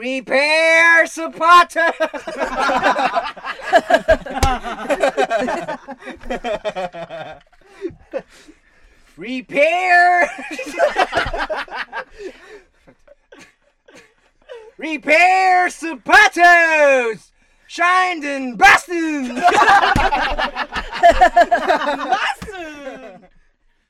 Prepare Zapata. Repair. Repair Zapatos. Shined in Boston.